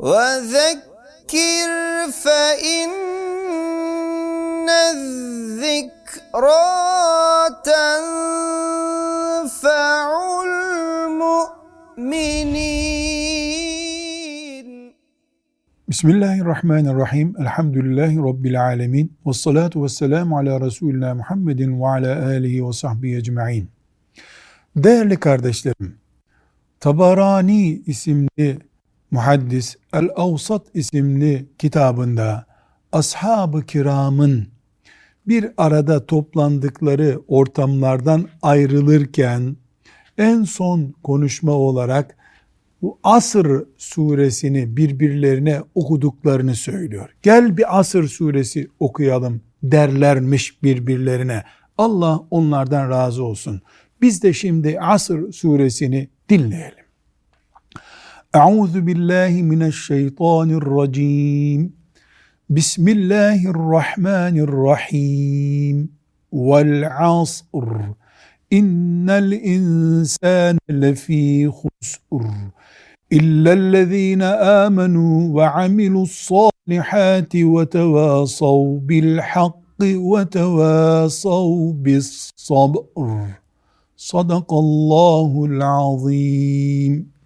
وذكر فإن الذكرى تنفع المؤمنين Bismillahirrahmanirrahim. Elhamdülillahi Rabbil alemin. Ve salatu ve selamu ala Resulina Muhammedin ve ala alihi ve sahbihi ecma'in. Değerli kardeşlerim, Tabarani isimli muhaddis El-Avsat isimli kitabında ashab-ı kiramın bir arada toplandıkları ortamlardan ayrılırken en son konuşma olarak bu Asr suresini birbirlerine okuduklarını söylüyor. Gel bir Asr suresi okuyalım derlermiş birbirlerine. Allah onlardan razı olsun. Biz de şimdi Asr suresini dinleyelim. أعوذ بالله من الشيطان الرجيم. بسم الله الرحمن الرحيم. والعصر. إن الإنسان لفي خسر. إلا الذين آمنوا وعملوا الصالحات وتواصوا بالحق وتواصوا بالصبر. صدق الله العظيم.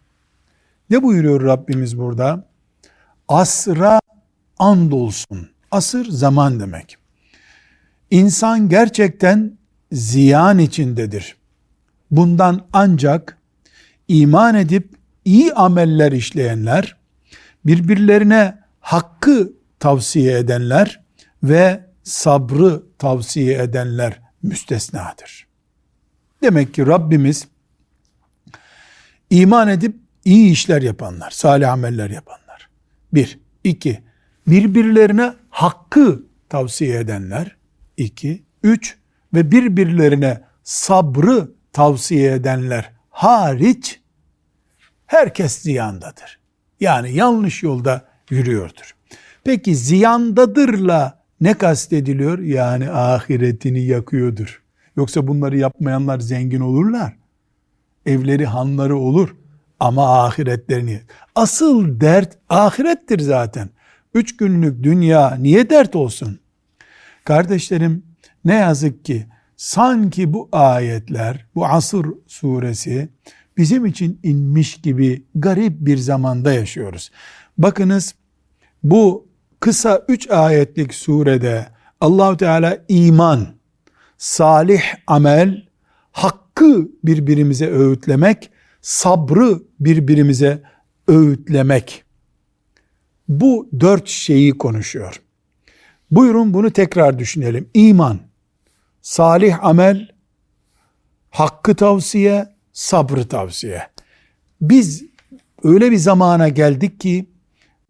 Ne buyuruyor Rabbimiz burada? Asra andolsun. Asır zaman demek. İnsan gerçekten ziyan içindedir. Bundan ancak iman edip iyi ameller işleyenler, birbirlerine hakkı tavsiye edenler ve sabrı tavsiye edenler müstesnadır. Demek ki Rabbimiz iman edip iyi işler yapanlar, salih ameller yapanlar. Bir. iki Birbirlerine hakkı tavsiye edenler. iki Üç. Ve birbirlerine sabrı tavsiye edenler hariç herkes ziyandadır. Yani yanlış yolda yürüyordur. Peki ziyandadırla ne kastediliyor? Yani ahiretini yakıyordur. Yoksa bunları yapmayanlar zengin olurlar. Evleri hanları olur. Ama ahiretlerini. Asıl dert ahirettir zaten. Üç günlük dünya niye dert olsun? Kardeşlerim ne yazık ki sanki bu ayetler, bu Asır suresi bizim için inmiş gibi garip bir zamanda yaşıyoruz. Bakınız bu kısa üç ayetlik surede Allahu Teala iman, salih amel, hakkı birbirimize öğütlemek, sabrı birbirimize öğütlemek. Bu dört şeyi konuşuyor. Buyurun bunu tekrar düşünelim. İman, salih amel, hakkı tavsiye, sabrı tavsiye. Biz öyle bir zamana geldik ki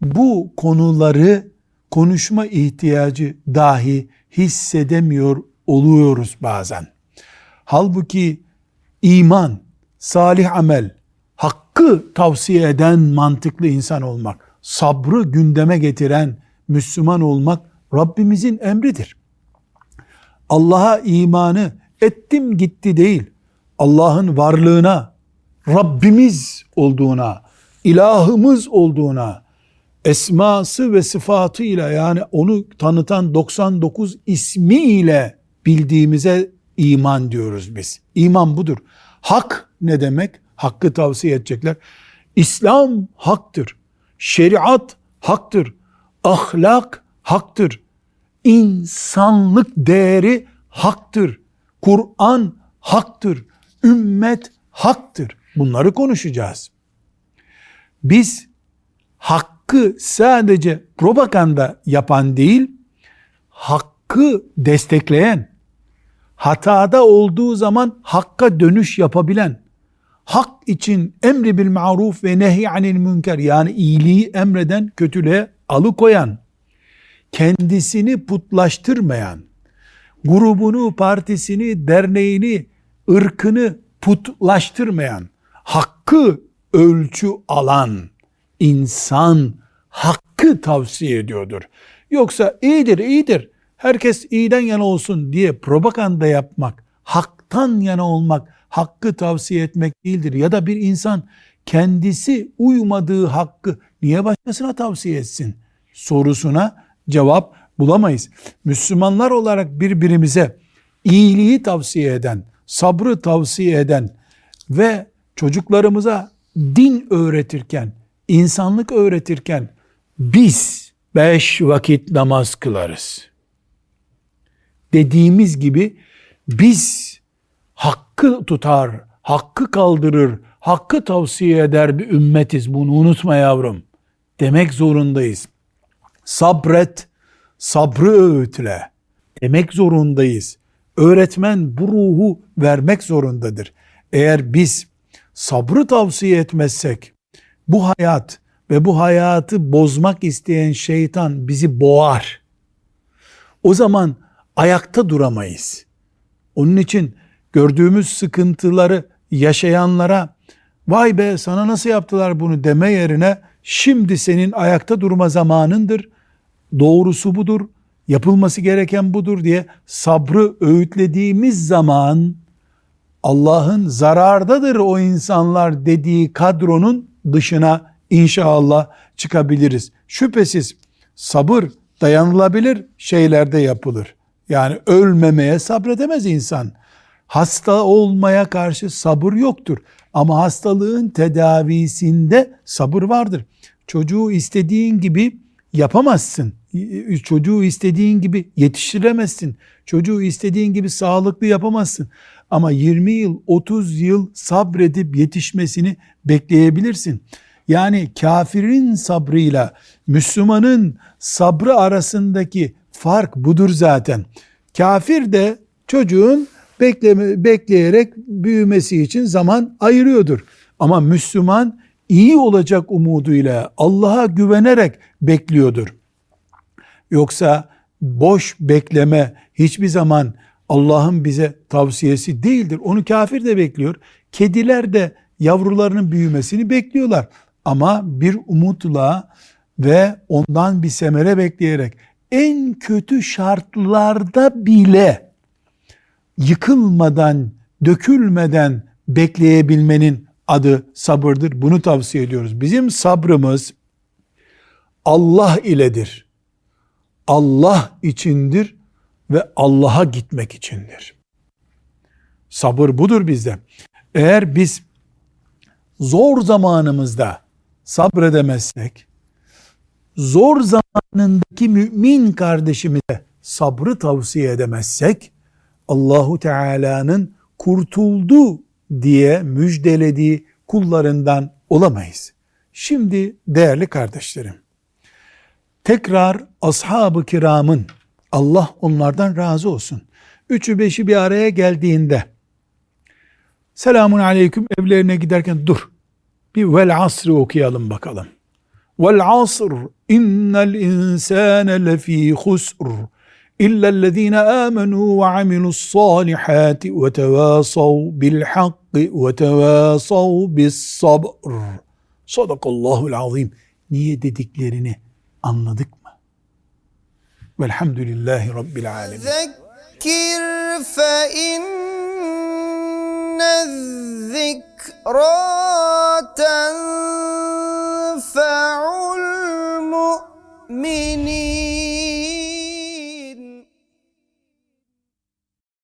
bu konuları konuşma ihtiyacı dahi hissedemiyor oluyoruz bazen. Halbuki iman, salih amel, hakkı tavsiye eden mantıklı insan olmak, sabrı gündeme getiren Müslüman olmak Rabbimizin emridir. Allah'a imanı ettim gitti değil, Allah'ın varlığına, Rabbimiz olduğuna, ilahımız olduğuna, esması ve sıfatıyla yani onu tanıtan 99 ismiyle bildiğimize iman diyoruz biz. İman budur. Hak ne demek? Hakkı tavsiye edecekler. İslam haktır. Şeriat haktır. Ahlak haktır. İnsanlık değeri haktır. Kur'an haktır. Ümmet haktır. Bunları konuşacağız. Biz hakkı sadece propaganda yapan değil, hakkı destekleyen, hatada olduğu zaman hakka dönüş yapabilen, hak için emri bil maruf ve nehy anil münker yani iyiliği emreden kötülüğe alıkoyan, kendisini putlaştırmayan, grubunu, partisini, derneğini, ırkını putlaştırmayan, hakkı ölçü alan insan hakkı tavsiye ediyordur. Yoksa iyidir, iyidir, herkes iyiden yana olsun diye propaganda yapmak, haktan yana olmak, hakkı tavsiye etmek değildir. Ya da bir insan kendisi uymadığı hakkı niye başkasına tavsiye etsin? Sorusuna cevap bulamayız. Müslümanlar olarak birbirimize iyiliği tavsiye eden, sabrı tavsiye eden ve çocuklarımıza din öğretirken, insanlık öğretirken biz beş vakit namaz kılarız. Dediğimiz gibi biz hakkı tutar, hakkı kaldırır, hakkı tavsiye eder bir ümmetiz. Bunu unutma yavrum. Demek zorundayız. Sabret, sabrı öğütle. Demek zorundayız. Öğretmen bu ruhu vermek zorundadır. Eğer biz sabrı tavsiye etmezsek, bu hayat ve bu hayatı bozmak isteyen şeytan bizi boğar. O zaman ayakta duramayız. Onun için gördüğümüz sıkıntıları yaşayanlara vay be sana nasıl yaptılar bunu deme yerine şimdi senin ayakta durma zamanındır. Doğrusu budur. Yapılması gereken budur diye sabrı öğütlediğimiz zaman Allah'ın zarardadır o insanlar dediği kadronun dışına inşallah çıkabiliriz. Şüphesiz sabır dayanılabilir şeylerde yapılır. Yani ölmemeye sabredemez insan. Hasta olmaya karşı sabır yoktur. Ama hastalığın tedavisinde sabır vardır. Çocuğu istediğin gibi yapamazsın. Çocuğu istediğin gibi yetiştiremezsin. Çocuğu istediğin gibi sağlıklı yapamazsın. Ama 20 yıl, 30 yıl sabredip yetişmesini bekleyebilirsin. Yani kafirin sabrıyla Müslümanın sabrı arasındaki fark budur zaten. Kafir de çocuğun bekleme, bekleyerek büyümesi için zaman ayırıyordur. Ama Müslüman iyi olacak umuduyla Allah'a güvenerek bekliyordur. Yoksa boş bekleme hiçbir zaman Allah'ın bize tavsiyesi değildir. Onu kafir de bekliyor. Kediler de yavrularının büyümesini bekliyorlar. Ama bir umutla ve ondan bir semere bekleyerek en kötü şartlarda bile yıkılmadan, dökülmeden bekleyebilmenin adı sabırdır. Bunu tavsiye ediyoruz. Bizim sabrımız Allah iledir. Allah içindir ve Allah'a gitmek içindir. Sabır budur bizde. Eğer biz zor zamanımızda sabredemezsek, zor zamanındaki mümin kardeşimize sabrı tavsiye edemezsek, Allahu Teala'nın kurtuldu diye müjdelediği kullarından olamayız. Şimdi değerli kardeşlerim, tekrar ashab-ı kiramın Allah onlardan razı olsun. Üçü beşi bir araya geldiğinde selamun aleyküm evlerine giderken dur bir vel asrı okuyalım bakalım. Vel asr innel insane lefî husr إلا الذين آمنوا وعملوا الصالحات وتواصوا بالحق وتواصوا بالصبر Sadakallahul azim. Niye dediklerini anladık mı? Velhamdülillahi Rabbil alemin. Zekkir fe inne zikra mini